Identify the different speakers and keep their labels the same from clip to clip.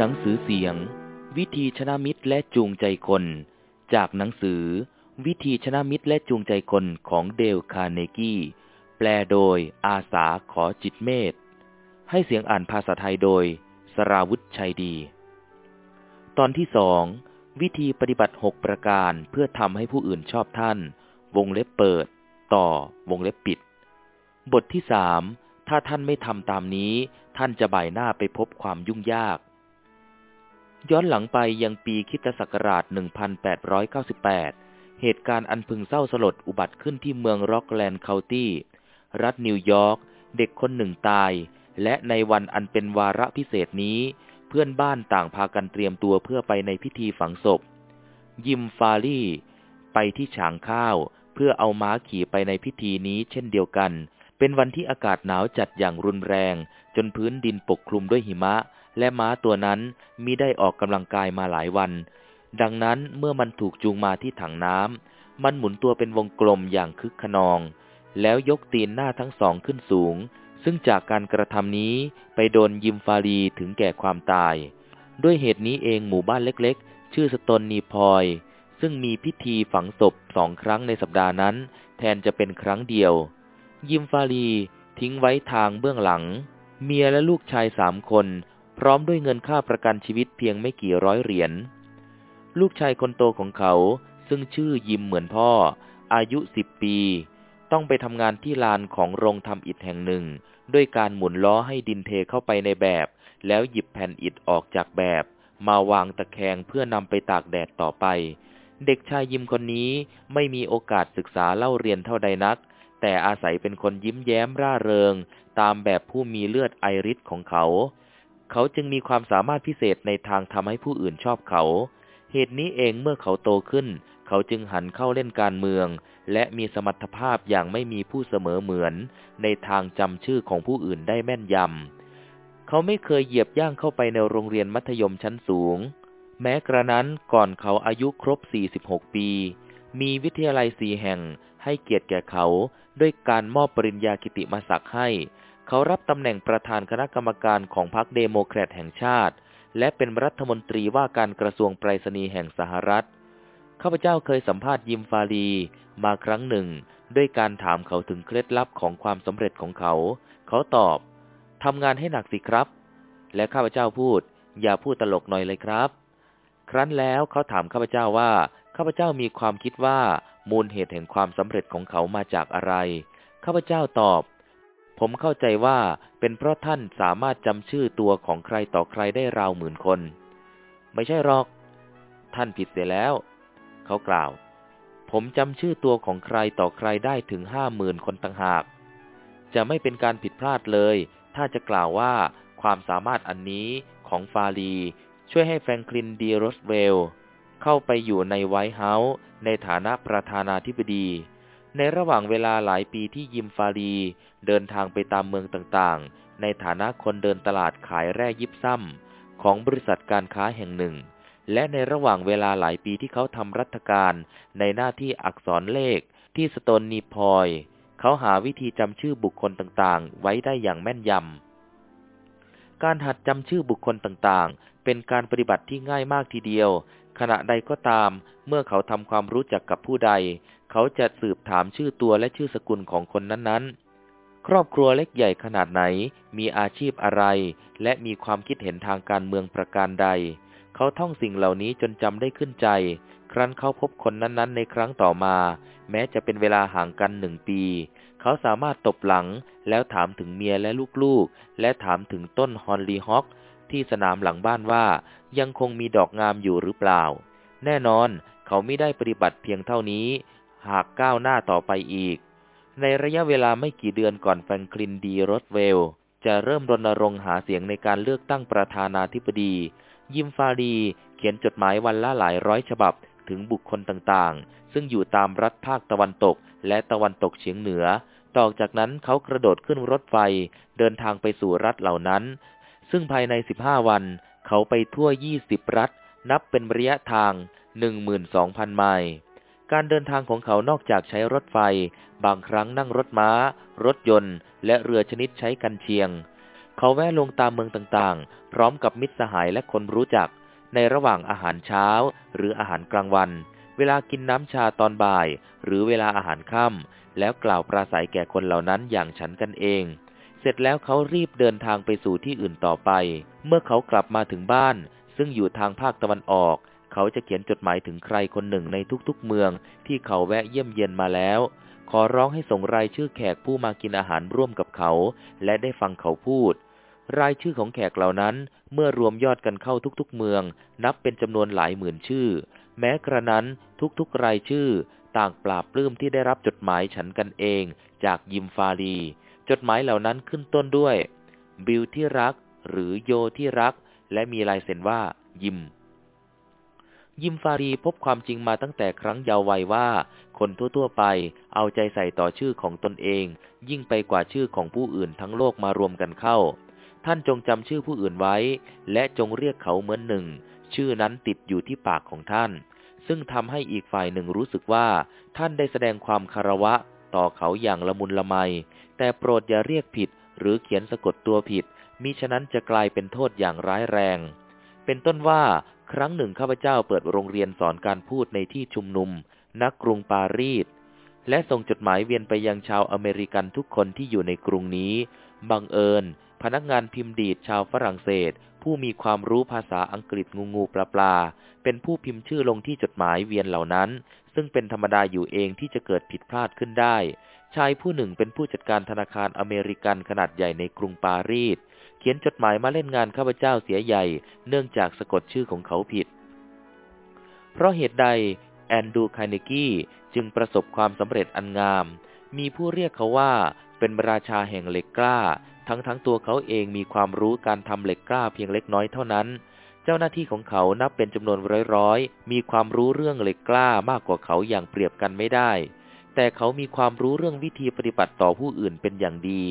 Speaker 1: หนังสือเสียง วิธีชนะมิตรและจูงใจคน จากหนังสือ วิธีชนะมิตรและจูงใจคนของเดลคาร์เนกี้ แปลโดยอาสาขอจิตเมธให้เสียงอ่านภาษาไทยโดย สราวุธชัยดี ตอนที่สองวิธีปฏิบัติหกประการเพื่อทำให้ผู้อื่นชอบท่าน วงเล็บเปิด ต่อ วงเล็บปิด บทที่สามถ้าท่านไม่ทำตามนี้ ท่านจะบ่ายหน้าไปพบความยุ่งยาก ย้อนหลังไปยังปีคิตศักราช 1898 เหตุการณ์อันพึงเศร้าสลดอุบัติขึ้นที่เมืองร็อกแลนด์เคานตี้ รัฐนิวยอร์ก เด็กคนหนึ่งตาย และในวันอันเป็นวาระพิเศษนี้ เพื่อนบ้านต่างพากันเตรียมตัวเพื่อไปในพิธีฝังศพ ยิมฟารี่ ไปที่ฉางข้าว เพื่อเอาม้าขี่ไปในพิธีนี้เช่นเดียวกัน เป็นวันที่อากาศหนาวจัดอย่างรุนแรง จนพื้นดินปกคลุมด้วยหิมะ และม้าตัวนั้นมิได้ออกกำลังกายมาหลายวัน ดังนั้นเมื่อมันถูกจูงมาที่ถังน้ำมันหมุนตัวเป็นวงกลมอย่างคึกขนอง แล้วยกตีนหน้าทั้งสองขึ้นสูง ซึ่งจากการกระทำนี้ไปโดนยิมฟารีถึงแก่ความตาย ด้วยเหตุนี้เองหมู่บ้านเล็กๆ ชื่อสตนนีพอยซึ่งมีพิธีฝังศพสองครั้งในสัปดาห์นั้น แทนจะเป็นครั้งเดียว ยิมฟาลีทิ้งไว้ทางเบื้องหลัง เมียและลูกชายสามคน พร้อมด้วยเงินค่าประกันชีวิตเพียงไม่กี่ร้อยเหรียญ ลูกชายคนโตของเขาซึ่งชื่อยิมเหมือนพ่อ อายุสิบปี ต้องไปทำงานที่ลานของโรงทำอิฐแห่งหนึ่ง ด้วยการหมุนล้อให้ดินเทเข้าไปในแบบ แล้วหยิบแผ่นอิฐออกจากแบบ มาวางตะแคงเพื่อนำไปตากแดดต่อไป เด็กชายยิมคนนี้ไม่มีโอกาสศึกษาเล่าเรียนเท่าใดนัก แต่อาศัยเป็นคนยิ้มแย้มร่าเริง ตามแบบผู้มีเลือดไอริสของเขา เขาจึงมีความสามารถพิเศษในทางทำให้ผู้อื่นชอบเขา เหตุนี้เองเมื่อเขาโตขึ้น เขาจึงหันเข้าเล่นการเมือง และมีสมรรถภาพอย่างไม่มีผู้เสมอเหมือน ในทางจำชื่อของผู้อื่นได้แม่นยำ เขาไม่เคยเหยียบย่างเข้าไปในโรงเรียนมัธยมชั้นสูง แม้กระนั้นก่อนเขาอายุครบ 46 ปี มีวิทยาลัยสีแห่งให้เกียรติแก่เขาด้วยการมอบปริญญากิติมศักดิ์ให้ เขารับตำแหน่งประธานคณะกรรมการของพรรคเดโมแครตแห่งชาติ และเป็นรัฐมนตรีว่าการกระทรวงไปรษณีย์แห่งสหรัฐ ข้าพเจ้าเคยสัมภาษณ์ยิมฟาลีมาครั้งหนึ่ง ด้วยการถามเขาถึงเคล็ดลับของความสำเร็จของเขา เขาตอบทำงานให้หนักสิครับ และข้าพเจ้าพูด อย่าพูดตลกหน่อยเลยครับ ครั้นแล้วเขาถามข้าพเจ้าว่าข้าพเจ้ามีความคิดว่ามูลเหตุแห่งความสำเร็จของเขามาจากอะไร ข้าพเจ้าตอบ ผมเข้าใจว่าเป็นเพราะท่านสามารถจำชื่อตัวของใครต่อใครได้ราวหมื่นคน ไม่ใช่หรอก ท่านผิดเสียแล้ว เขากล่าว ผมจำชื่อตัวของใครต่อใครได้ถึงห้าหมื่นคนต่างหาก จะไม่เป็นการผิดพลาดเลย ถ้าจะกล่าวว่าความสามารถอันนี้ของฟาร์ลี ช่วยให้แฟรงคลินดี. โรสเวลท์เข้าไปอยู่ใน White House ในฐานะประธานาธิบดี ในระหว่างเวลาหลายปีที่ยิมฟาร์ลีเดินทางไปตามเมืองต่างๆ ในฐานะคนเดินตลาดขายแร่ยิบซ้ำของบริษัทการค้าแห่งหนึ่ง และในระหว่างเวลาหลายปีที่เขาทำรัฐการในหน้าที่อักษรเลขที่สโตนนีพอย เขาหาวิธีจำชื่อบุคคลต่างๆ ไว้ได้อย่างแม่นยำ การหัดจำชื่อบุคคลต่างๆ เป็นการปฏิบัติที่ง่ายมากทีเดียว ขณะใดก็ตาม เมื่อเขาทำความรู้จักกับผู้ใด เขาจะสืบถามชื่อตัวและชื่อสกุลของคนนั้นๆ ครอบครัวเล็กใหญ่ขนาดไหน มีอาชีพอะไร และมีความคิดเห็นทางการเมืองประการใด เขาท่องสิ่งเหล่านี้จนจำได้ขึ้นใจ ครั้นเขาพบคนนั้นๆ ในครั้งต่อมา แม้จะเป็นเวลาห่างกันหนึ่งปี เขาสามารถตบหลัง แล้วถามถึงเมียและลูกๆ และถามถึงต้นฮอนลีฮอกที่สนามหลังบ้านว่า ยังคงมีดอกงามอยู่หรือเปล่า แน่นอนเขาไม่ได้ปฏิบัติเพียงเท่านี้ หากก้าวหน้าต่อไปอีก ในระยะเวลาไม่กี่เดือนก่อนแฟรงคลินดีโรสเวล จะเริ่มรณรงค์หาเสียงในการเลือกตั้งประธานาธิบดี ยิมฟารีเขียนจดหมายวันละหลายร้อยฉบับถึงบุคคลต่างๆ ซึ่งอยู่ตามรัฐภาคตะวันตกและตะวันตกเฉียงเหนือ ต่อจากนั้นเขากระโดดขึ้นรถไฟ เดินทางไปสู่รัฐเหล่านั้น ซึ่งภายใน 15 วัน เขาไปทั่ว 20 รัฐ นับเป็นระยะทาง 12,000 ไมล์การเดินทางของเขานอกจากใช้รถไฟ บางครั้งนั่งรถม้า รถยนต์ และเรือชนิดใช้กันเชียง เขาแวะลงตามเมืองต่างๆ พร้อมกับมิตรสหายและคนรู้จัก ในระหว่างอาหารเช้า หรืออาหารกลางวัน เวลากินน้ำชาตอนบ่าย หรือเวลาอาหารค่ำแล้วกล่าวปราศัยแก่คนเหล่านั้นอย่างฉันกันเอง ร็จแล้วเขารีบเดินทางไปสู่ที่อื่นต่อไป เมื่อเขากลับมาถึงบ้าน ซึ่งอยู่ทางภาคตะวันออก เขาจะเขียนจดหมายถึงใครคนหนึ่งในทุกๆเมืองที่เขาแวะเยี่ยมเยียนมาแล้ว ขอร้องให้ส่งรายชื่อแขกผู้มากินอาหารร่วมกับเขา และได้ฟังเขาพูด รายชื่อของแขกเหล่านั้น เมื่อรวมยอดกันเข้าทุกๆเมือง นับเป็นจำนวนหลายหมื่นชื่อ แม้กระนั้นทุกๆรายชื่อ ต่างปราบปลื้มที่ได้รับจดหมายฉันกันเอง จากยิมฟารี จดหมายเหล่านั้นขึ้นต้นด้วย บิลที่รัก หรือโยที่รัก และมีลายเซ็นว่า ยิม ยิมฟารีพบความจริงมาตั้งแต่ครั้งเยาว์วัยว่า คนทั่วๆไปเอาใจใส่ต่อชื่อของตนเอง ยิ่งไปกว่าชื่อของผู้อื่นทั้งโลกมารวมกันเข้า ท่านจงจำชื่อผู้อื่นไว้ และจงเรียกเขาเหมือนหนึ่ง ชื่อนั้นติดอยู่ที่ปากของท่าน ซึ่งทำให้อีกฝ่ายหนึ่งรู้สึกว่า ท่านได้แสดงความคารวะต่อเขาอย่างละมุนละไม แต่โปรดอย่าเรียกผิดหรือเขียนสะกดตัวผิด มิฉะนั้นจะกลายเป็นโทษอย่างร้ายแรง เป็นต้นว่าครั้งหนึ่งข้าพเจ้าเปิดโรงเรียนสอนการพูดในที่ชุมนุม นักกรุงปารีสและส่งจดหมายเวียนไปยังชาวอเมริกันทุกคนที่อยู่ในกรุงนี้ บังเอิญ พนักงานพิมพ์ดีดชาวฝรั่งเศส ผู้มีความรู้ภาษาอังกฤษงูงูปลาปลา เป็นผู้พิมพ์ชื่อลงที่จดหมายเวียนเหล่านั้น ซึ่งเป็นธรรมดาอยู่เองที่จะเกิดผิดพลาดขึ้นได้ ชายผู้หนึ่งเป็นผู้จัดการธนาคารอเมริกันขนาดใหญ่ในกรุงปารีส เขียนจดหมายมาเล่นงานข้าพเจ้าเสียใหญ่ เนื่องจากสะกดชื่อของเขาผิด เพราะเหตุใดแอนดูคาเนกี้จึงประสบความสำเร็จอันงาม มีผู้เรียกเขาว่าเป็นราชาแห่งเหล็กกล้า ทั้งทั้งตัวเขาเองมีความรู้การทำเหล็กกล้าเพียงเล็กน้อยเท่านั้น เจ้าหน้าที่ของเขานับเป็นจำนวนร้อยๆ มีความรู้เรื่องเหล็กกล้ามากกว่าเขาอย่างเปรียบกันไม่ได้ แต่เขามีความรู้เรื่องวิธีปฏิบัติต่อผู้อื่นเป็นอย่างดี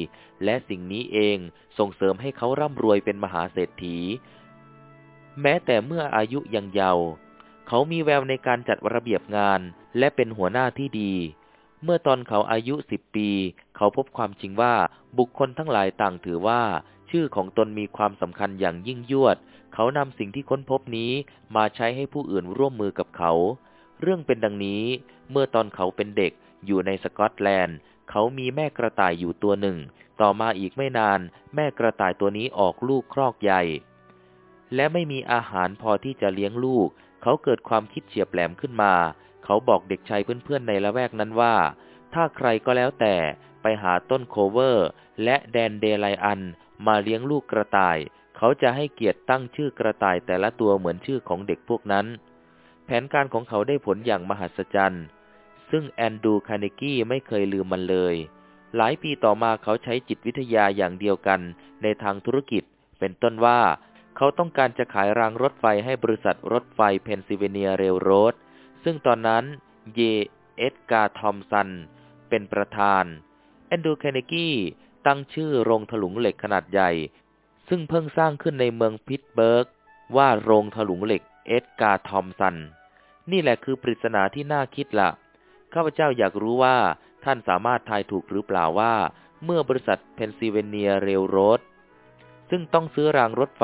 Speaker 1: และสิ่งนี้เองส่งเสริมให้เขาร่ำรวยเป็นมหาเศรษฐี แม้แต่เมื่ออายุยังเยาว์เขามีแววในการจัดระเบียบงานและเป็นหัวหน้าที่ดี เมื่อตอนเขาอายุสิบปี เขาพบความจริงว่าบุคคลทั้งหลายต่างถือว่า ชื่อของตนมีความสำคัญอย่างยิ่งยวด เขานำสิ่งที่ค้นพบนี้มาใช้ให้ผู้อื่นร่วมมือกับเขา เรื่องเป็นดังนี้ เมื่อตอนเขาเป็นเด็ก อยู่ในสกอตแลนด์ เขามีแม่กระต่ายอยู่ตัวหนึ่ง ต่อมาอีกไม่นาน แม่กระต่ายตัวนี้ออกลูกครอกใหญ่ และไม่มีอาหารพอที่จะเลี้ยงลูก เขาเกิดความคิดเฉียบแหลมขึ้นมา เขาบอกเด็กชายเพื่อนๆในละแวกนั้นว่า ถ้าใครก็แล้วแต่ไปหาต้น clover และแดนเดไลอันมาเลี้ยงลูกกระต่าย เขาจะให้เกียรติตั้งชื่อกระต่ายแต่ละตัวเหมือนชื่อของเด็กพวกนั้น แผนการของเขาได้ผลอย่างมหัศจรรย์ ซึ่งแอนดรูคาร์เนกี้ไม่เคยลืมมันเลย หลายปีต่อมาเขาใช้จิตวิทยาอย่างเดียวกันในทางธุรกิจ เป็นต้นว่า เขาต้องการจะขายรางรถไฟให้บริษัทรถไฟ Pennsylvania Railroad ซึ่งตอนนั้นเย. เอ็ดการ์ ทอมสัน เป็นประธาน แอนดรูคาร์เนกี้ตั้งชื่อโรงถลุงเหล็กขนาดใหญ่ ซึ่งเพิ่งสร้างขึ้นในเมืองพิตเบิร์ก ว่าโรงถลุงเหล็กเอ็ดการ์ ทอมสัน นี่แหละคือปริศนาที่น่าคิดล่ะ ข้าพเจ้าอยากรู้ว่าท่านสามารถทายถูกหรือเปล่าว่า เมื่อบริษัท Pennsylvania Railroad ซึ่งต้องซื้อรางรถไฟ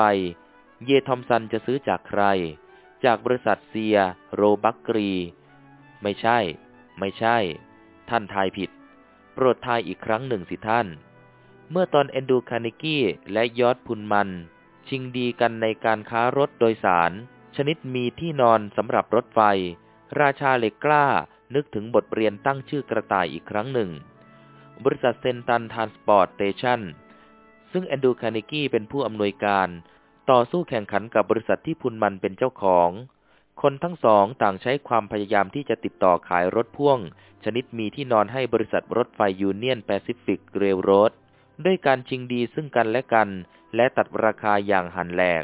Speaker 1: เย. ทอมสันจะซื้อจากใคร จากบริษัท Sears Roebuck กรี ไม่ใช่ ไม่ใช่ ท่านทายผิด โปรดทายอีกครั้งหนึ่งสิท่าน เมื่อตอนแอนดรูคาร์เนกี้และยอร์ช พุลแมน ชิงดีกันในการค้ารถโดยสาร ชนิดมีที่นอนสำหรับรถไฟ ราชาเหล็กกล้า นึกถึงบทเรียนตั้งชื่อกระต่ายอีกครั้งหนึ่ง บริษัท Central Transportationซึ่งแอนดรูคาร์เนกี้เป็นผู้อำนวยการ ต่อสู้แข่งขันกับบริษัทที่พุลแมนเป็นเจ้าของ คนทั้งสองต่างใช้ความพยายามที่จะติดต่อขายรถพ่วง ชนิดมีที่นอนให้บริษัทรถไฟ Union Pacific Railroad ด้วยการชิงดีซึ่งกันและกัน และตัดราคาอย่างหั่นแหลก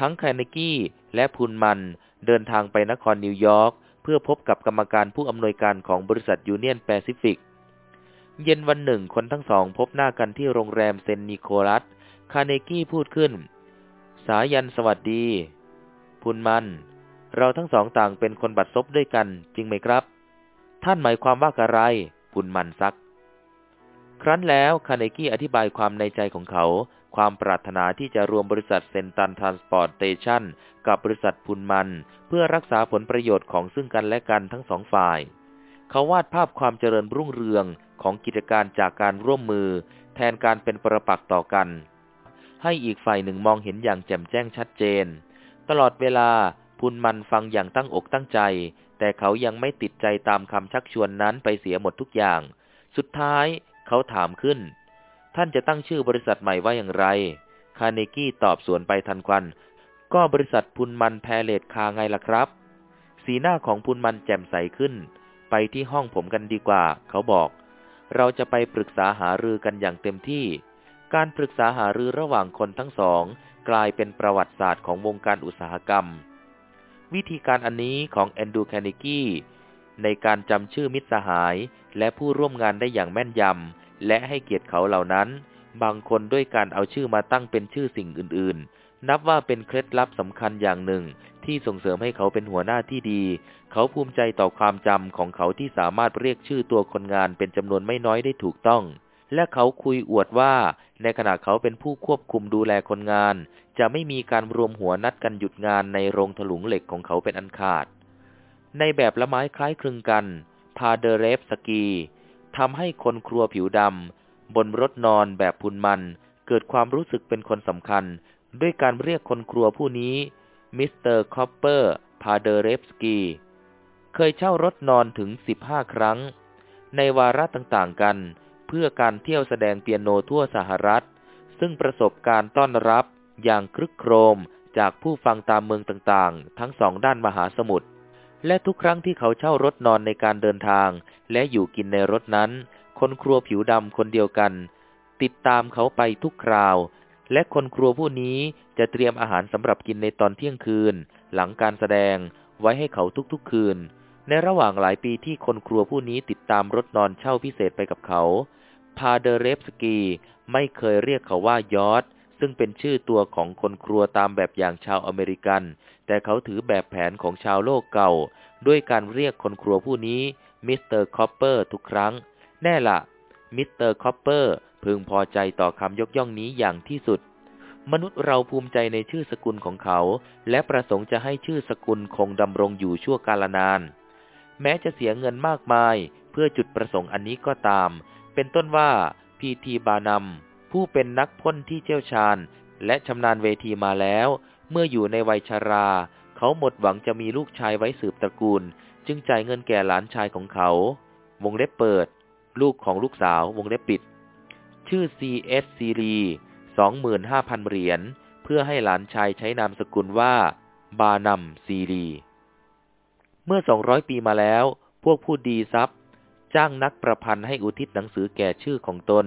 Speaker 1: ทั้งคาร์เนกี้และพุลแมนเดินทางไปนครนิวยอร์ก เพื่อพบกับกรรมการผู้อำนวยการของบริษัท Union Pacific เย็นวันหนึ่งคนทั้งสองพบหน้ากันที่โรงแรม St. Nicholas คาร์เนกี้พูดขึ้น สายัณห์สวัสดิ์ พุลแมน เราทั้งสองต่างเป็นคนบัดซบด้วยกัน จริงไหมครับ ท่านหมายความว่าอะไร พุลแมนซัก ครั้นแล้วคาร์เนกี้อธิบายความในใจของเขา ความปรารถนาที่จะรวมบริษัท Central Transportation กับบริษัทพุลแมน เพื่อรักษาผลประโยชน์ของซึ่งกันและกันทั้งสองฝ่าย เขาวาดภาพความเจริญรุ่งเรืองของกิจการจากการร่วมมือ แทนการเป็นประปักษ์ต่อกัน ให้อีกฝ่ายหนึ่งมองเห็นอย่างแจ่มแจ้งชัดเจน ตลอดเวลาพุนมันฟังอย่างตั้งอกตั้งใจ แต่เขายังไม่ติดใจตามคำชักชวนนั้นไปเสียหมดทุกอย่าง สุดท้ายเขาถามขึ้น ท่านจะตั้งชื่อบริษัทใหม่ว่าอย่างไร คาเนกี้ตอบสวนไปทันควัน ก็บริษัทพุนมันแพเลตคาไงล่ะครับ สีหน้าของพุนมันแจ่มใสขึ้น ไปที่ห้องผมกันดีกว่า เขาบอก เราจะไปปรึกษาหารือกันอย่างเต็มที่ การปรึกษาหารือระหว่างคนทั้งสอง กลายเป็นประวัติศาสตร์ของวงการอุตสาหกรรม วิธีการอันนี้ของแอนดูแคนิกี้ในการจำชื่อมิตรสหายและผู้ร่วมงานได้อย่างแม่นยำ และให้เกียรติเขาเหล่านั้น บางคนด้วยการเอาชื่อมาตั้งเป็นชื่อสิ่งอื่น ๆ นับว่าเป็นเคล็ดลับสำคัญอย่างหนึ่ง ที่ส่งเสริมให้เขาเป็นหัวหน้าที่ดี เขาภูมิใจต่อความจำของเขาที่สามารถเรียกชื่อตัวคนงานเป็นจำนวนไม่น้อยได้ถูกต้อง และเขาคุยอวดว่า ในขณะเขาเป็นผู้ควบคุมดูแลคนงาน จะไม่มีการรวมหัวนัดกันหยุดงานในโรงถลุงเหล็กของเขาเป็นอันขาด ในแบบละไม้คล้ายคลึงกันพาเดเรฟสกี ทำให้คนครัวผิวดำบนรถนอนแบบพุลแมน เกิดความรู้สึกเป็นคนสำคัญ ด้วยการเรียกคนครัวผู้นี้มิสเตอร์คอปเปอร์พาเดเรฟสกี เคยเช่ารถนอนถึง 15 ครั้ง ในวาระต่างๆกัน เพื่อการเที่ยวแสดงเปียโนทั่วสหรัฐ ซึ่งประสบการต้อนรับอย่างครึกโครมจากผู้ฟังตามเมืองต่างๆ ทั้งสองด้านมหาสมุทร และทุกครั้งที่เขาเช่ารถนอนในการเดินทาง และอยู่กินในรถนั้น คนครัวผิวดำคนเดียวกัน ติดตามเขาไปทุกคราว และคนครัวผู้นี้จะเตรียมอาหารสำหรับกินในตอนเที่ยงคืน หลังการแสดง ไว้ให้เขาทุกๆคืน ในระหว่างหลายปีที่คนครัวผู้นี้ติดตามรถนอนเช่าพิเศษไปกับเขา พาเดเรฟสกีไม่เคยเรียกเขาว่ายอดซึ่งเป็นชื่อตัวของคนครัวตามแบบอย่างชาวอเมริกัน แต่เขาถือแบบแผนของชาวโลกเก่า ด้วยการเรียกคนครัวผู้นี้มิสเตอร์คอปเปอร์ทุกครั้ง แน่ละมิสเตอร์คอปเปอร์พึงพอใจต่อคำยกย่องนี้อย่างที่สุด มนุษย์เราภูมิใจในชื่อสกุลของเขา และประสงค์จะให้ชื่อสกุลคงดำรงอยู่ชั่วกาลนาน แม้จะเสียเงินมากมาย เพื่อจุดประสงค์อันนี้ก็ตาม เป็นต้นว่าพีทีบานัมผู้เป็นนักพ่นที่เชี่ยวชาญ และชำนาญเวทีมาแล้ว เมื่ออยู่ในวัยชารา เขาหมดหวังจะมีลูกชายไว้สืบตระกูล จึงจ่ายเงินแก่หลานชายของเขา วงเล็บเปิด ลูกของลูกสาว วงเล็บปิด ชื่อ C.S. ซีรี25,000 เหรียญ เพื่อให้หลานชายใช้นามสกุลว่า บานัมซีรี เมื่อ 200 ปีมาแล้ว พวกผู้ดีทรัพย์ จ้างนักประพันธ์ให้อุทิศหนังสือแก่ชื่อของตน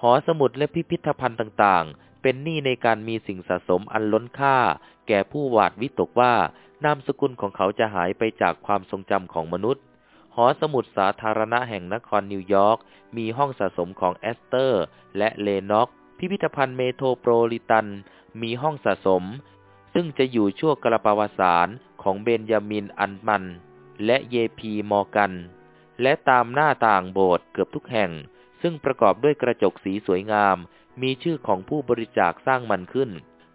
Speaker 1: หอสมุดและพิพิธภัณฑ์ต่างๆ เป็นหนี้ในการมีสิ่งสะสมอันล้นค่า แก่ผู้หวาดวิตกว่านามสกุลของเขาจะหายไปจากความทรงจำของมนุษย์ หอสมุดสาธารณะแห่งนครนิวยอร์กมีห้องสะสมของแอสเตอร์ และเลน็อก พิพิธภัณฑ์เมโทรโปลิตัน มีห้องสะสม ซึ่งจะอยู่ชั่วกัลปาวสานของเบนยามินอันมัน และเจพีมอร์แกน และตามหน้าต่างโบสถ์เกือบทุกแห่ง ซึ่งประกอบด้วยกระจกสีสวยงาม มีชื่อของผู้บริจาคสร้างมันขึ้น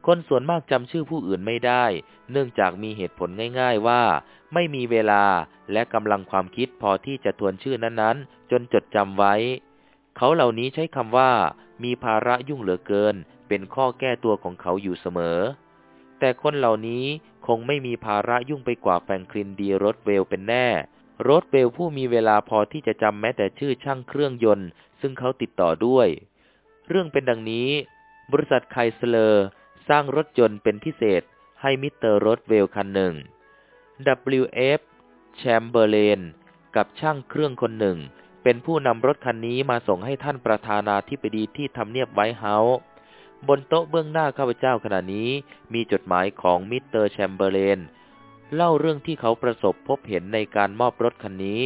Speaker 1: คนส่วนมากจำชื่อผู้อื่นไม่ได้ เนื่องจากมีเหตุผลง่าย ๆว่า ไม่มีเวลาและกำลังความคิดพอที่จะทวนชื่อนั้นๆ จนจดจำไว้ เขาเหล่านี้ใช้คำว่า มีภาระยุ่งเหลือเกิน เป็นข้อแก้ตัวของเขาอยู่เสมอ แต่คนเหล่านี้คงไม่มีภาระยุ่งไปกว่าแฟรงคลินดีรถเวลเป็นแน่โรสเวลต์ผู้มีเวลาพอที่จะจำแม้แต่ชื่อช่างเครื่องยนต์ ซึ่งเขาติดต่อด้วย เรื่องเป็นดังนี้ บริษัทไครสเลอร์สร้างรถยนต์เป็นพิเศษให้มิสเตอร์โรสเวลต์คันหนึ่ง W.F. แชมเบอร์เลนกับช่างเครื่องคนหนึ่ง เป็นผู้นำรถคันนี้มาส่งให้ท่านประธานาธิบดีที่ทำเนียบไวท์เฮาส์บนโต๊ะเบื้องหน้าข้าพเจ้าขณะนี้มีจดหมายของมิสเตอร์แชมเบอร์เลนเล่าเรื่องที่เขาประสบพบเห็นในการมอบรถคันนี้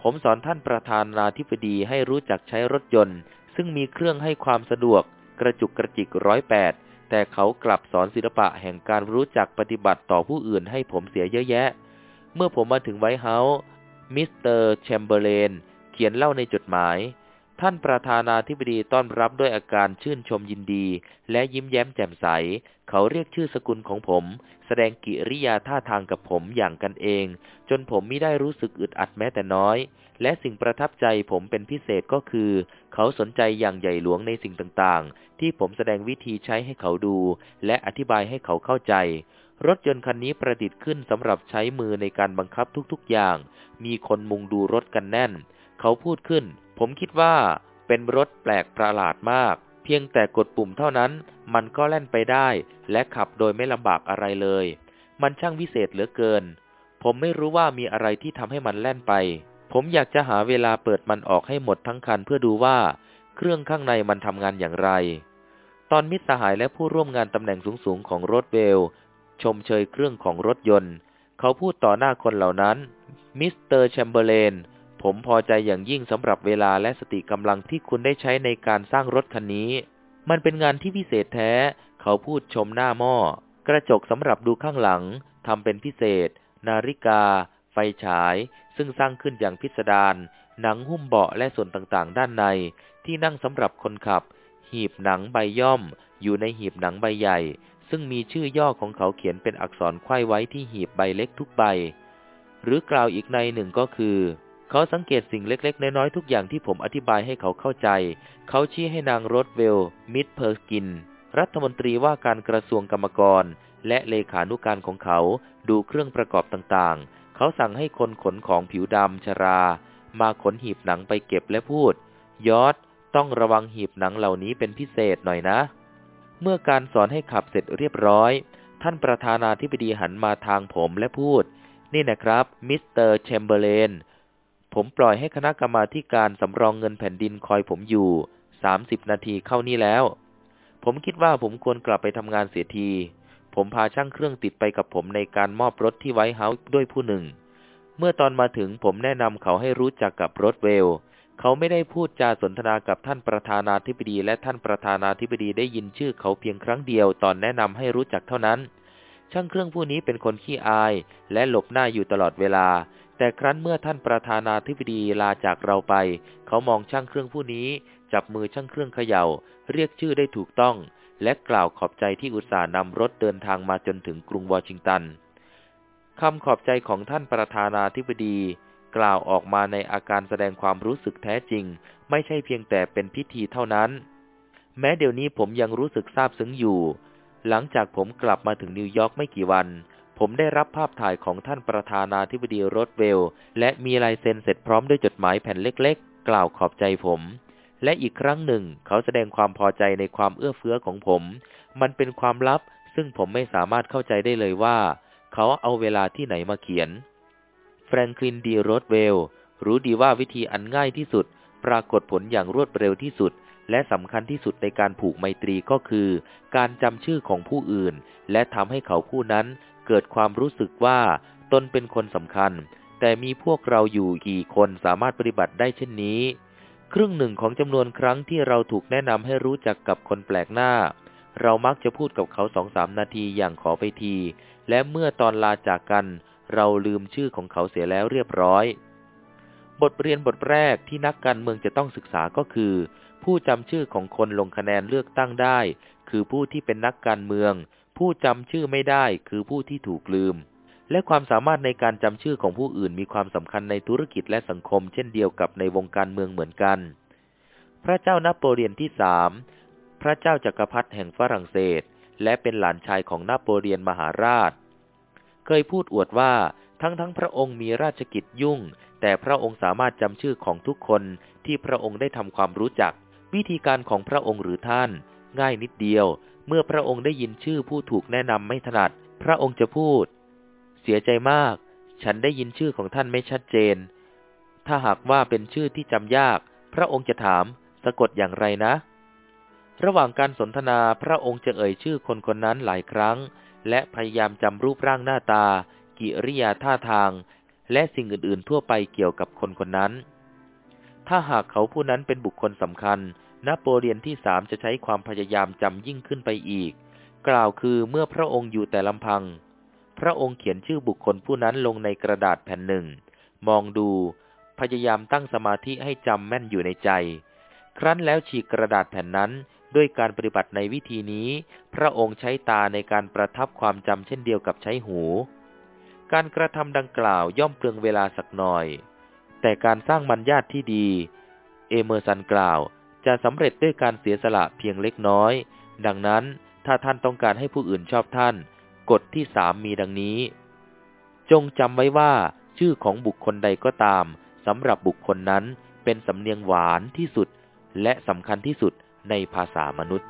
Speaker 1: ผมสอนท่านประธานาธิบดีให้รู้จักใช้รถยนต์ ซึ่งมีเครื่องให้ความสะดวกกระจุกกระจิกร้อยแปดแต่เขากลับสอนศิลปะแห่งการรู้จักปฏิบัติต่อผู้อื่นให้ผมเสียเยอะแยะ เมื่อผมมาถึงไวท์เฮาส์มิสเตอร์แชมเบอร์เลนเขียนเล่าในจดหมาย ท่านประธานาธิบดีต้อนรับด้วยอาการชื่นชมยินดี และยิ้มแย้มแจ่มใส เขาเรียกชื่อสกุลของผม แสดงกิริยาท่าทางกับผมอย่างกันเอง จนผมไม่ได้รู้สึกอึดอัดแม้แต่น้อย และสิ่งประทับใจผมเป็นพิเศษก็คือ เขาสนใจอย่างใหญ่หลวงในสิ่งต่างๆ ที่ผมแสดงวิธีใช้ให้เขาดู และอธิบายให้เขาเข้าใจรถยนต์คันนี้ประดิษฐ์ขึ้นสำหรับใช้มือในการบังคับทุกๆอย่าง มีคนมุงดูรถกันแน่น เขาพูดขึ้น ผมคิดว่าเป็นรถแปลกประหลาดมาก เพียงแต่กดปุ่มเท่านั้นมันก็แล่นไปได้ และขับโดยไม่ลำบากอะไรเลย มันช่างวิเศษเหลือเกิน ผมไม่รู้ว่ามีอะไรที่ทำให้มันแล่นไป ผมอยากจะหาเวลาเปิดมันออกให้หมดทั้งคันเพื่อดูว่าเครื่องข้างในมันทำงานอย่างไร ตอนมิตรสหายและผู้ร่วมงานตำแหน่งสูงๆของโรสเวลต์ ชมเชยเครื่องของรถยนต์ เขาพูดต่อหน้าคนเหล่านั้น มิสเตอร์แชมเบอร์เลน ผมพอใจอย่างยิ่งสำหรับเวลาและสติกำลังที่คุณได้ใช้ในการสร้างรถคันนี้ มันเป็นงานที่พิเศษแท้ เขาพูดชมหน้าหม้อ กระจกสำหรับดูข้างหลังทำเป็นพิเศษ นาฬิกา ไฟฉาย ซึ่งสร้างขึ้นอย่างพิสดารหนังหุ้มเบาะและส่วนต่างๆ ด้านใน ที่นั่งสำหรับคนขับ หีบหนังใบย่อม อยู่ในหีบหนังใบใหญ่ ซึ่งมีชื่อย่อของเขาเขียนเป็นอักษรไขว้ไว้ที่หีบใบเล็กทุกใบ หรือกล่าวอีกนัยหนึ่งก็คือ เขาสังเกตสิ่งเล็ก ๆ น้อยๆทุกอย่างที่ผมอธิบายให้เขาเข้าใจ เขาชี้ให้นางโรสเวลต์ มิสเพอร์กิน รัฐมนตรีว่าการกระทรวงกรรมกร และเลขานุการของเขาดูเครื่องประกอบต่างๆ เขาสั่งให้คนขนของผิวดำชรา มาขนหีบหนังไปเก็บและพูด ยอร์ชต้องระวังหีบหนังเหล่านี้เป็นพิเศษหน่อยนะ เมื่อการสอนให้ขับเสร็จเรียบร้อย ท่านประธานาธิบดีหันมาทางผมและพูด นี่นะครับ มิสเตอร์แชมเบอร์เลน ผมปล่อยให้คณะกรรมการสำรองเงินแผ่นดินคอยผมอยู่สามสิบนาทีเข้านี่แล้ว ผมคิดว่าผมควรกลับไปทำงานเสียที ผมพาช่างเครื่องติดไปกับผมในการมอบรถที่ไวท์เฮาส์ด้วยผู้หนึ่ง เมื่อตอนมาถึงผมแนะนำเขาให้รู้จักกับโรสเวลต์ เขาไม่ได้พูดจาสนทนากับท่านประธานาธิบดี และท่านประธานาธิบดีได้ยินชื่อเขาเพียงครั้งเดียวตอนแนะนำให้รู้จักเท่านั้น ช่างเครื่องผู้นี้เป็นคนขี้อาย และหลบหน้าอยู่ตลอดเวลา แต่ครั้นเมื่อท่านประธานาธิบดีลาจากเราไป เขามองช่างเครื่องผู้นี้ จับมือช่างเครื่องเขยา่า เรียกชื่อได้ถูกต้อง และกล่าวขอบใจที่อุตส่าห์นำรถเดินทางมาจนถึงกรุงวอชิงตันคำขอบใจของท่านประธานาธิบดี กล่าวออกมาในอาการแสดงความรู้สึกแท้จริง ไม่ใช่เพียงแต่เป็นพิธีเท่านั้น แม้เดี๋ยวนี้ผมยังรู้สึกซาบซึ้งอยู่ หลังจากผมกลับมาถึงนิวยอร์กไม่กี่วัน ผมได้รับภาพถ่ายของท่านประธานาธิบดีโรสเวลต์และมีลายเซ็นเสร็จพร้อมด้วยจดหมายแผ่นเล็กๆ กล่าวขอบใจผม และอีกครั้งหนึ่งเขาแสดงความพอใจในความเอื้อเฟื้อของผม มันเป็นความลับ ซึ่งผมไม่สามารถเข้าใจได้เลยว่า เขาเอาเวลาที่ไหนมาเขียน แฟรงคลินดีโรสเวลต์รู้ดีว่าวิธีอันง่ายที่สุด ปรากฏผลอย่างรวดเร็วที่สุดและสำคัญที่สุดในการผูกไมตรีก็คือ การจำชื่อของผู้อื่น และทำให้เขาผู้นั้น เกิดความรู้สึกว่าตนเป็นคนสำคัญ แต่มีพวกเราอยู่กี่คนสามารถปฏิบัติได้เช่นนี้ ครึ่งหนึ่งของจำนวนครั้งที่เราถูกแนะนำให้รู้จักกับคนแปลกหน้า เรามักจะพูดกับเขาสองสามนาทีอย่างขอไปที และเมื่อตอนลาจากกัน เราลืมชื่อของเขาเสียแล้วเรียบร้อย บทเรียนบทแรกที่นักการเมืองจะต้องศึกษาก็คือ ผู้จำชื่อของคนลงคะแนนเลือกตั้งได้ คือผู้ที่เป็นนักการเมือง ผู้จำชื่อไม่ได้คือผู้ที่ถูกลืม และความสามารถในการจำชื่อของผู้อื่นมีความสำคัญในธุรกิจและสังคม เช่นเดียวกับในวงการเมืองเหมือนกัน พระเจ้านโปเลียนที่สามพระเจ้าจากักรพรรดิแห่งฝรั่งเศส และเป็นหลานชายของนโปเลียนมหาราช เคยพูดอวดว่าทั้งทั้งพระองค์มีราชกิจยุ่ง แต่พระองค์สามารถจำชื่อของทุกคนที่พระองค์ได้ทำความรู้จัก วิธีการของพระองค์หรือท่าน ง่ายนิดเดียว เมื่อพระองค์ได้ยินชื่อผู้ถูกแนะนำไม่ถนัด พระองค์จะพูด เสียใจมาก ฉันได้ยินชื่อของท่านไม่ชัดเจน ถ้าหากว่าเป็นชื่อที่จำยาก พระองค์จะถาม สะกดอย่างไรนะ ระหว่างการสนทนาพระองค์จะเอ่ยชื่อคนคนนั้นหลายครั้ง และพยายามจำรูปร่างหน้าตา กิริยาท่าทาง และสิ่งอื่น ๆ ทั่วไปเกี่ยวกับคนคนนั้น ถ้าหากเขาผู้นั้นเป็นบุคคลสำคัญ นโปเลียนที่สามจะใช้ความพยายามจำยิ่งขึ้นไปอีก กล่าวคือเมื่อพระองค์อยู่แต่ลำพัง พระองค์เขียนชื่อบุคคลผู้นั้นลงในกระดาษแผ่นหนึ่ง มองดู พยายามตั้งสมาธิให้จำแม่นอยู่ในใจ ครั้นแล้วฉีกกระดาษแผ่นนั้นด้วยการปฏิบัติในวิธีนี้ พระองค์ใช้ตาในการประทับความจำเช่นเดียวกับใช้หู การกระทำดังกล่าวย่อมเปลืองเวลาสักหน่อย แต่การสร้างมัญญาติที่ดี เอเมอร์สันกล่าว จะสำเร็จด้วยการเสียสละเพียงเล็กน้อย ดังนั้นถ้าท่านต้องการให้ผู้อื่นชอบท่าน กฎที่สามมีดังนี้ จงจำไว้ว่า ชื่อของบุคคลใดก็ตามสำหรับบุคคลนั้นเป็นสำเนียงหวานที่สุด และสำคัญที่สุดในภาษามนุษย์